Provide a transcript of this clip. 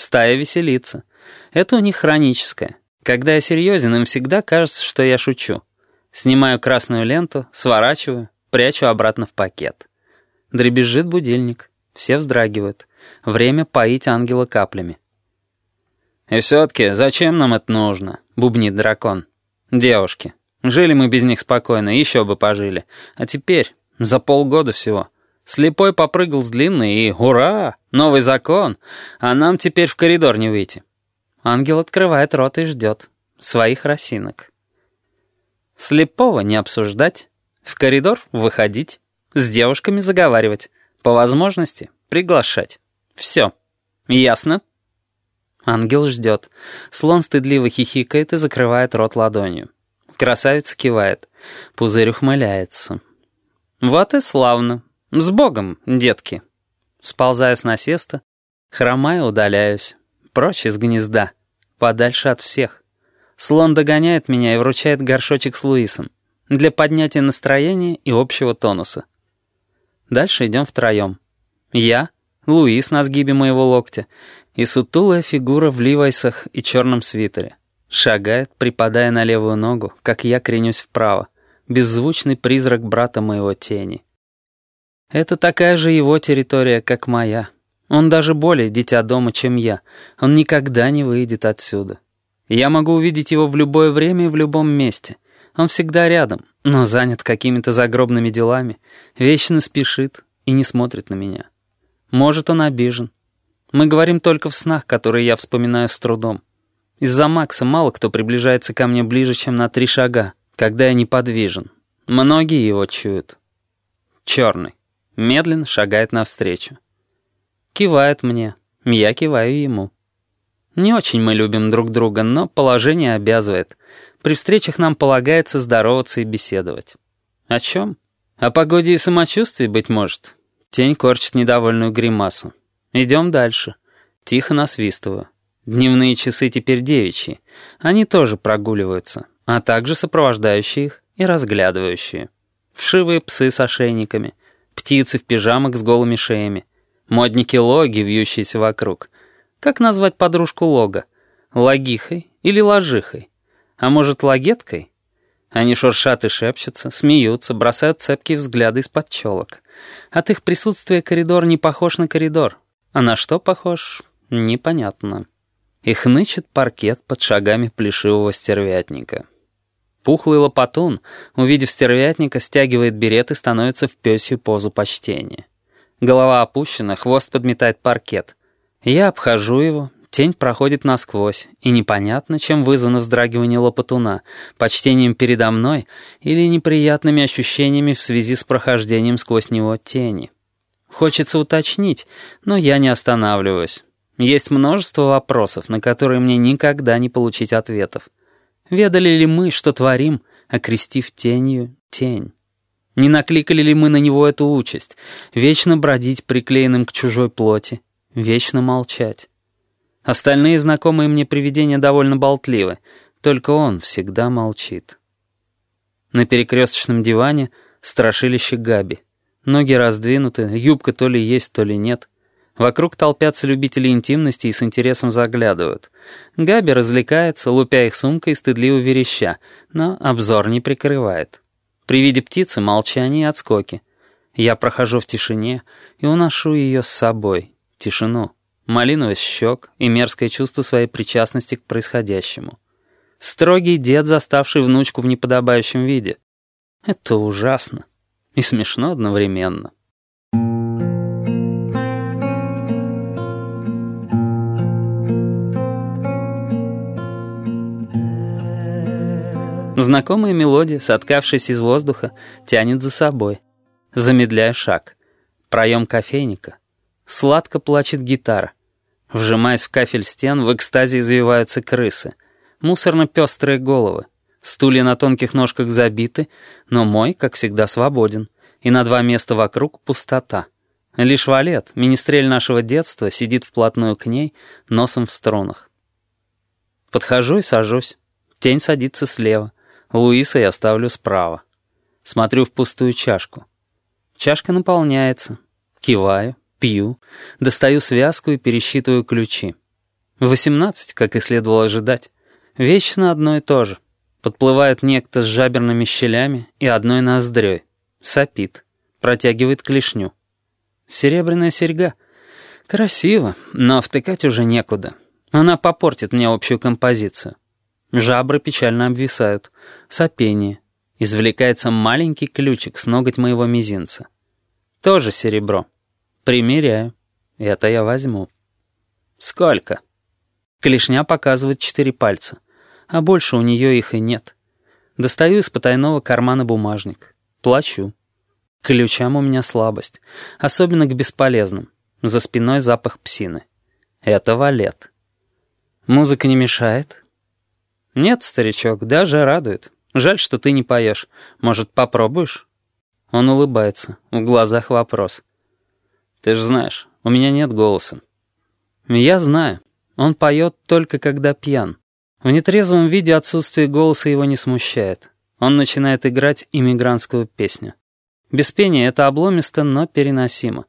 Стая веселится. Это у них хроническое. Когда я серьезен, им всегда кажется, что я шучу. Снимаю красную ленту, сворачиваю, прячу обратно в пакет. Дребезжит будильник. Все вздрагивают. Время поить ангела каплями. «И все-таки зачем нам это нужно?» — бубнит дракон. «Девушки. Жили мы без них спокойно, еще бы пожили. А теперь, за полгода всего...» Слепой попрыгал с длинной и «Ура! Новый закон! А нам теперь в коридор не выйти». Ангел открывает рот и ждет своих росинок. Слепого не обсуждать, в коридор выходить, с девушками заговаривать, по возможности приглашать. Все. Ясно? Ангел ждет. Слон стыдливо хихикает и закрывает рот ладонью. Красавица кивает. Пузырь ухмыляется. Вот и славно. «С Богом, детки!» Сползая с насеста, хромая удаляюсь. Прочь из гнезда, подальше от всех. Слон догоняет меня и вручает горшочек с Луисом для поднятия настроения и общего тонуса. Дальше идем втроем. Я, Луис на сгибе моего локтя и сутулая фигура в ливайсах и черном свитере. Шагает, припадая на левую ногу, как я кренюсь вправо. Беззвучный призрак брата моего тени. Это такая же его территория, как моя. Он даже более дитя дома, чем я. Он никогда не выйдет отсюда. Я могу увидеть его в любое время и в любом месте. Он всегда рядом, но занят какими-то загробными делами, вечно спешит и не смотрит на меня. Может, он обижен. Мы говорим только в снах, которые я вспоминаю с трудом. Из-за Макса мало кто приближается ко мне ближе, чем на три шага, когда я неподвижен. Многие его чуют. Черный медленно шагает навстречу. Кивает мне, я киваю ему. Не очень мы любим друг друга, но положение обязывает. При встречах нам полагается здороваться и беседовать. О чем? О погоде и самочувствии, быть может. Тень корчит недовольную гримасу. Идем дальше. Тихо насвистываю. Дневные часы теперь девичьи. Они тоже прогуливаются, а также сопровождающие их и разглядывающие. Вшивые псы с ошейниками, птицы в пижамах с голыми шеями, модники-логи, вьющиеся вокруг. Как назвать подружку лога? Логихой или ложихой? А может, лагеткой? Они шуршат и шепчутся, смеются, бросают цепкие взгляды из-под челок. От их присутствия коридор не похож на коридор. А на что похож, непонятно. И хнычет паркет под шагами плешивого стервятника. Пухлый лопатун, увидев стервятника, стягивает берет и становится в пёсью позу почтения. Голова опущена, хвост подметает паркет. Я обхожу его, тень проходит насквозь, и непонятно, чем вызвано вздрагивание лопатуна, почтением передо мной или неприятными ощущениями в связи с прохождением сквозь него тени. Хочется уточнить, но я не останавливаюсь. Есть множество вопросов, на которые мне никогда не получить ответов. Ведали ли мы, что творим, окрестив тенью тень? Не накликали ли мы на него эту участь? Вечно бродить приклеенным к чужой плоти, вечно молчать. Остальные знакомые мне привидения довольно болтливы, только он всегда молчит. На перекресточном диване страшилище Габи. Ноги раздвинуты, юбка то ли есть, то ли нет. Вокруг толпятся любители интимности и с интересом заглядывают. Габи развлекается, лупя их сумкой стыдливо вереща, но обзор не прикрывает. При виде птицы молчание и отскоки. Я прохожу в тишине и уношу ее с собой. Тишину. Малиновость щек и мерзкое чувство своей причастности к происходящему. Строгий дед, заставший внучку в неподобающем виде. Это ужасно и смешно одновременно. Знакомая мелодия, соткавшись из воздуха, тянет за собой. Замедляя шаг. Проем кофейника. Сладко плачет гитара. Вжимаясь в кафель стен, в экстазе извиваются крысы. Мусорно-пестрые головы. Стулья на тонких ножках забиты, но мой, как всегда, свободен. И на два места вокруг пустота. Лишь валет, министрель нашего детства, сидит вплотную к ней, носом в струнах. Подхожу и сажусь. Тень садится слева. Луиса я ставлю справа. Смотрю в пустую чашку. Чашка наполняется. Киваю, пью, достаю связку и пересчитываю ключи. Восемнадцать, как и следовало ожидать. Вечно одно и то же. Подплывает некто с жаберными щелями и одной ноздрёй. Сопит. Протягивает клешню. Серебряная серьга. Красиво, но втыкать уже некуда. Она попортит мне общую композицию. Жабры печально обвисают. Сопение. Извлекается маленький ключик с ноготь моего мизинца. Тоже серебро. Примеряю. Это я возьму. Сколько? Клешня показывает четыре пальца. А больше у нее их и нет. Достаю из потайного кармана бумажник. Плачу. К ключам у меня слабость. Особенно к бесполезным. За спиной запах псины. Это валет. Музыка не мешает? Нет, старичок, даже радует. Жаль, что ты не поешь. Может, попробуешь? Он улыбается. В глазах вопрос. Ты же знаешь, у меня нет голоса. Я знаю. Он поет только когда пьян. В нетрезвом виде отсутствие голоса его не смущает. Он начинает играть иммигрантскую песню. Без пения это обломисто, но переносимо.